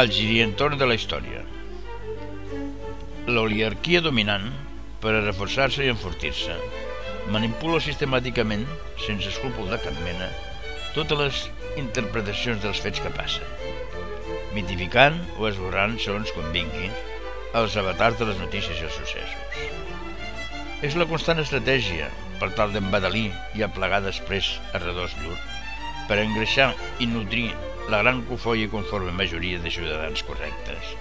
El girientorn de la història. L'oligarquia dominant, per a reforçar-se i enfortir-se, manipula sistemàticament, sense escrúpol de cap mena, totes les interpretacions dels fets que passen, mitificant o esborrant, segons convingui, els avatars de les notícies i els successos. És la constant estratègia per tal d'embadalir i aplegar després a redós llur, per engreixar i nutrir la gran cofoia conforme majoria de ciutadans correctes,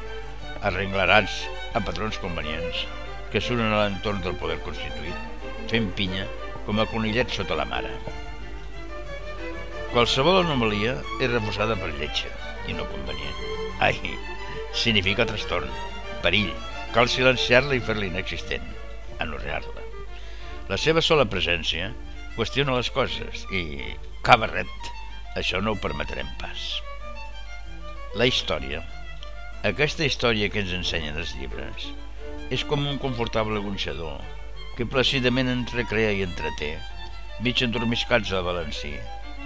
arrenglarats a patrons convenients que s'unen a l'entorn del poder constituït, fent pinya com a conillet sota la mare. Qualsevol anomalia és reforçada per lletja i no convenient. Ai, significa trastorn, perill, cal silenciar-la i fer-la inexistent, anorrear-la. La seva sola presència qüestiona les coses i, cabarret, això no ho permetrem pas. La història, aquesta història que ens ensenyen els llibres, és com un confortable gonxador que plàcidament ens recrea i entreté, mig endormiscats al valencí,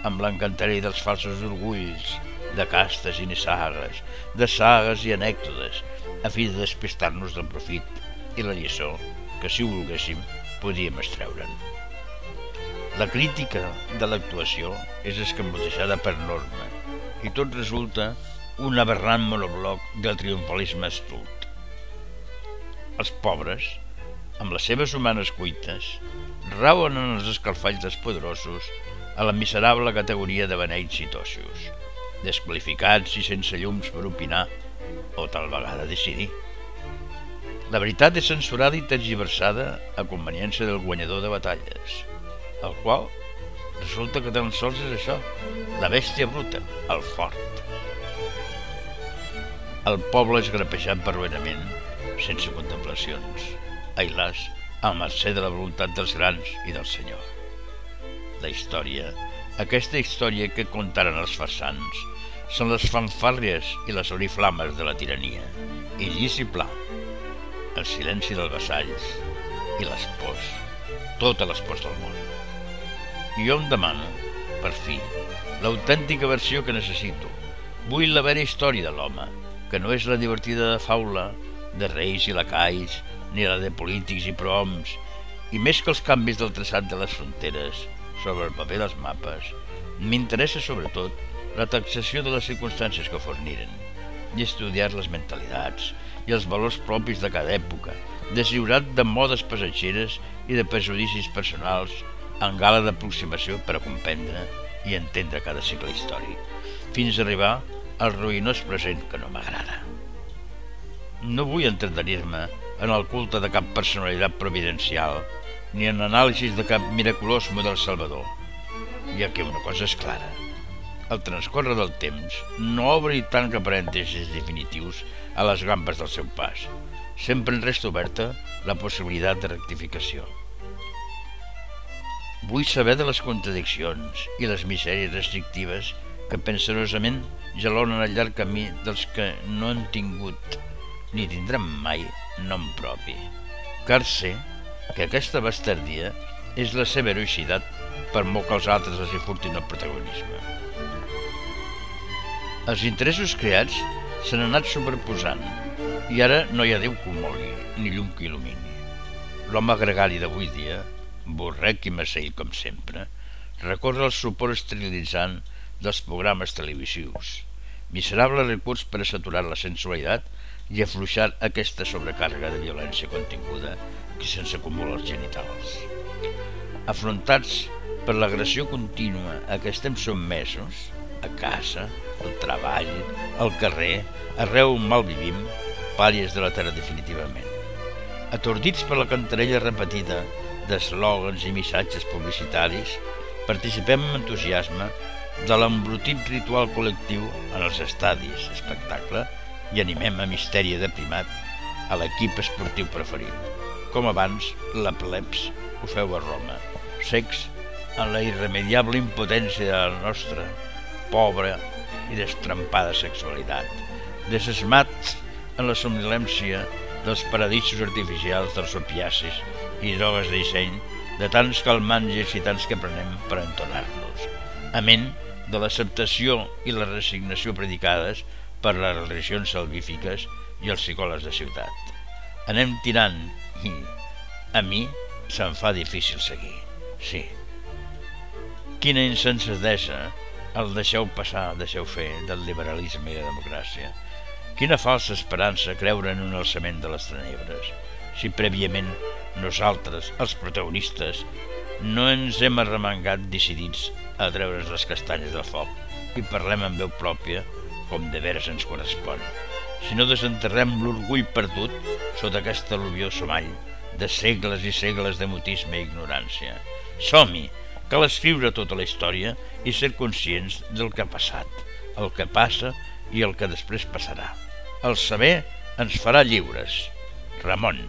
amb l'encantarell dels falsos orgulls, de castes i nissagues, de sagues i anècdotes, a fi de despistar-nos del profit i la lliçó que, si ho volguéssim, podíem extreure'n. La crítica de l'actuació és escambotejada per norma i tot resulta un aberrant monobloc del triomfalisme estult. Els pobres, amb les seves humanes cuites, rauen en els escalfalls dels poderosos a la miserable categoria de beneits i toixos, desqualificats i sense llums per opinar o tal vegada decidir. La veritat és censurada i tergiversada a conveniència del guanyador de batalles, el qual resulta que tan sols és això, la bèstia bruta, el fort. El poble és grapejat barroerament, sense contemplacions, ailàs, a mercè de la voluntat dels grans i del Senyor. La història, aquesta història que contaren els farsans, són les fanfàrries i les oriflames de la tirania, i llis i pla, el silenci dels vassalls i les pors, totes les pors del món. I jo em demano, per fi, l'autèntica versió que necessito. Vull la vera història de l'home, que no és la divertida de faula de reis i lacais, ni la de polítics i prohoms, i més que els canvis del traçat de les fronteres sobre el paper dels mapes, m'interessa sobretot la taxació de les circumstàncies que forniren i estudiar les mentalitats i els valors propis de cada època, deslliurat de modes passatgeres i de prejudicis personals en gala d'aproximació per a comprendre i entendre cada cicle històric, fins a arribar al ruïnós present que no m'agrada. No vull entretenir-me en el culte de cap personalitat providencial ni en anàlisis de cap miraculós model salvador. I aquí una cosa és clara – el transcorre del temps no obri tant que parèntesis definitius a les gambes del seu pas. Sempre en resta oberta la possibilitat de rectificació. Vull saber de les contradiccions i les misèries restrictives que pensarosament gelonen el llarg camí dels que no han tingut ni tindran mai nom propi. Car sé que aquesta bastardia és la seva heroïcitat per molt que els altres els hi furtin el protagonisme. Els interessos creats s'han anat superposant i ara no hi ha Déu que ho mogui, ni llum que il·lumini. L'home gregari d'avui dia, borrec i massell com sempre, recorre el suport esterilitzant dels programes televisius, miserable recurs per a saturar la sensualitat i afluixar aquesta sobrecàrrega de violència continguda que se'ns acumula als genitals. Afrontats per l'agressió contínua a què estem sotmesos, a casa, al treball, al carrer, arreu on mal vivim, pàries de la terra definitivament. Atordits per la cantarella repetida d'eslògans i missatges publicitaris, participem amb entusiasme de l'embrutit ritual col·lectiu en els estadis, espectacle, i animem a misteri de primat a l'equip esportiu preferit. Com abans, la plebs ho feu a Roma, secs en la irremediable impotència de la nostra pobra i destrempada sexualitat, desesmats en la somnilència dels paradisos artificials dels opiacis i drogues de disseny, de tants calmants i excitants que prenem per entonar-nos. Amén de l'acceptació i la resignació predicades per les religions salvífiques i els psicòlegs de ciutat. Anem tirant i a mi se'm fa difícil seguir. Sí. Quina insensatesa el deixeu passar, deixeu fer, del liberalisme i la democràcia. Quina falsa esperança creure en un alçament de les tenebres, si prèviament nosaltres, els protagonistes, no ens hem arremangat decidits a treure's les castanyes del foc i parlem amb veu pròpia com de veres ens correspon. Si no desenterrem l'orgull perdut sota aquest al·luvió somall de segles i segles de mutisme i ignorància. Som-hi! Cal escriure tota la història i ser conscients del que ha passat, el que passa i el que després passarà. El saber ens farà lliures. Ramon.